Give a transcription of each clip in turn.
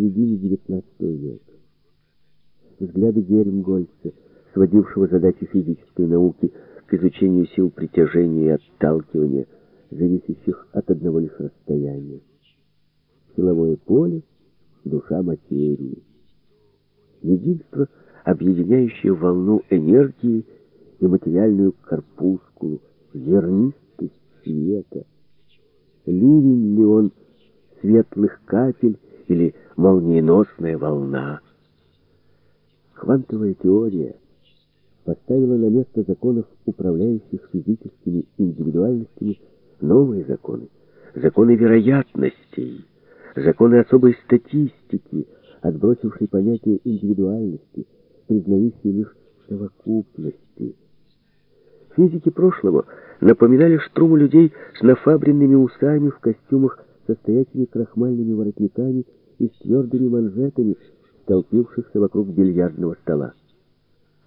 середине XIX века. Взгляды Гельмгольца, сводившего задачи физической науки к изучению сил притяжения и отталкивания, зависящих от одного лишь расстояния. Силовое поле, душа материи. Единство, объединяющее волну энергии и материальную корпускулу, зернистость света. Ливень ли он светлых капель или молниеносная волна? Квантовая теория поставила на место законов, управляющих физическими индивидуальностями, новые законы, законы вероятностей, законы особой статистики, отбросившие понятие индивидуальности, признающие лишь совокупности. Физики прошлого напоминали штруму людей с нафабренными усами в костюмах со крахмальными воротниками и с твердыми манжетами, столпившихся вокруг бильярдного стола.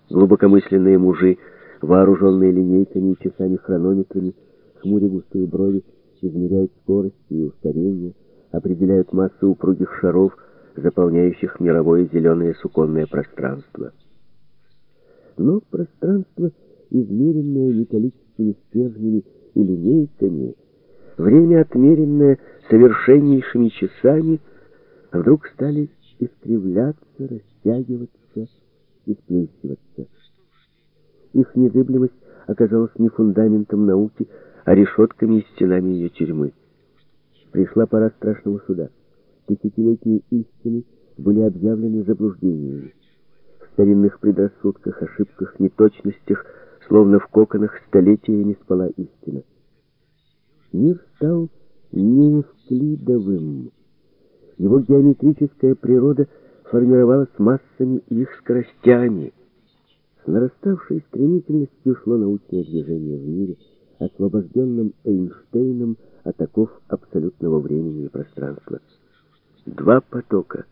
Глубокомысленные мужи, вооруженные линейками и часами-хронометрами, хмуря густые брови, измеряют скорость и ускорение, определяют массу упругих шаров, заполняющих мировое зеленое суконное пространство. Но пространство, измеренное металлическими стержнями и линейками, время, отмеренное совершеннейшими часами, вдруг стали искривляться, растягиваться и сплющиваться. Их незыблемость оказалась не фундаментом науки, а решетками и стенами ее тюрьмы. Пришла пора страшного суда. Тысячелетние истины были объявлены заблуждениями. В старинных предрассудках, ошибках, неточностях, словно в коконах, столетиями спала истина. Мир стал неевклидовым. Его геометрическая природа формировалась массами и их скоростями. С нараставшей стремительностью шло научное движение в мире, освобожденном Эйнштейном от оков абсолютного времени и пространства. Два потока.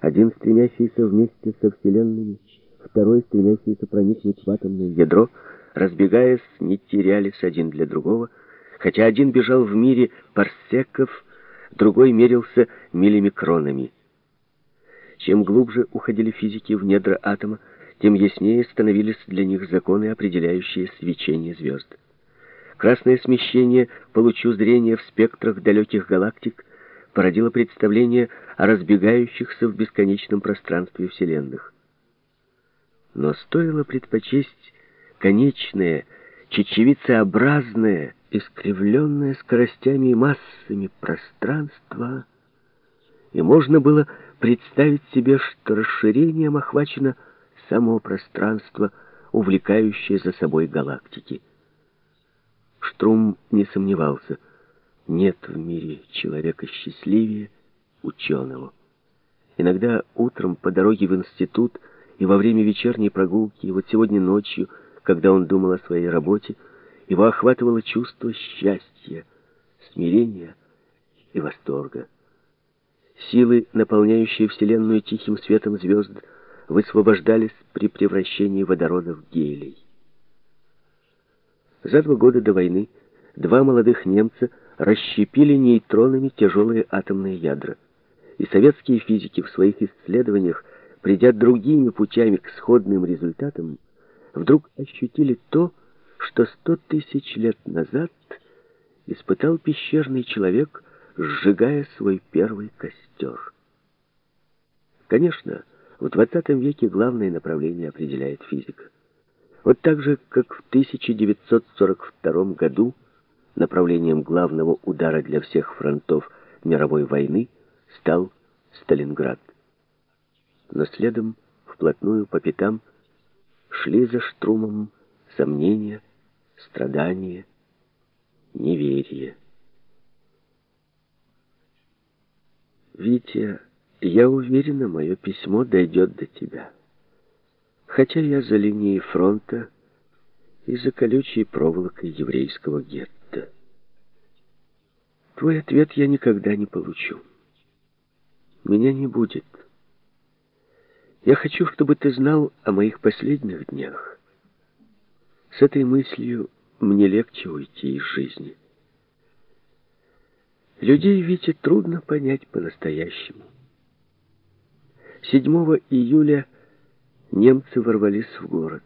Один стремящийся вместе со Вселенными, второй стремящийся проникнуть в атомное ядро, разбегаясь, не терялись один для другого, хотя один бежал в мире парсеков, другой мерился миллимикронами. Чем глубже уходили физики в недра атома, тем яснее становились для них законы, определяющие свечение звезд. Красное смещение по лучу зрения в спектрах далеких галактик породило представление о разбегающихся в бесконечном пространстве вселенных. Но стоило предпочесть конечное, чечевицеобразное, искривленное скоростями и массами пространство, и можно было представить себе, что расширением охвачено само пространство, увлекающее за собой галактики. Штрум не сомневался, нет в мире человека счастливее ученого. Иногда утром по дороге в институт и во время вечерней прогулки, и вот сегодня ночью, когда он думал о своей работе, его охватывало чувство счастья, смирения и восторга. Силы, наполняющие Вселенную тихим светом звезд, высвобождались при превращении водорода в гелий. За два года до войны два молодых немца расщепили нейтронами тяжелые атомные ядра. И советские физики в своих исследованиях, придя другими путями к сходным результатам, вдруг ощутили то, что сто тысяч лет назад испытал пещерный человек, сжигая свой первый костер. Конечно, в 20 веке главное направление определяет физика. Вот так же, как в 1942 году направлением главного удара для всех фронтов мировой войны стал Сталинград. Но следом, вплотную по пятам, шли за Штрумом сомнения, страдания, неверие. Витя, я уверена, мое письмо дойдет до тебя. Хотя я за линией фронта и за колючей проволокой еврейского гетто. Твой ответ я никогда не получу. Меня не будет. Я хочу, чтобы ты знал о моих последних днях. С этой мыслью мне легче уйти из жизни. Людей, Витя, трудно понять по-настоящему. 7 июля немцы ворвались в город.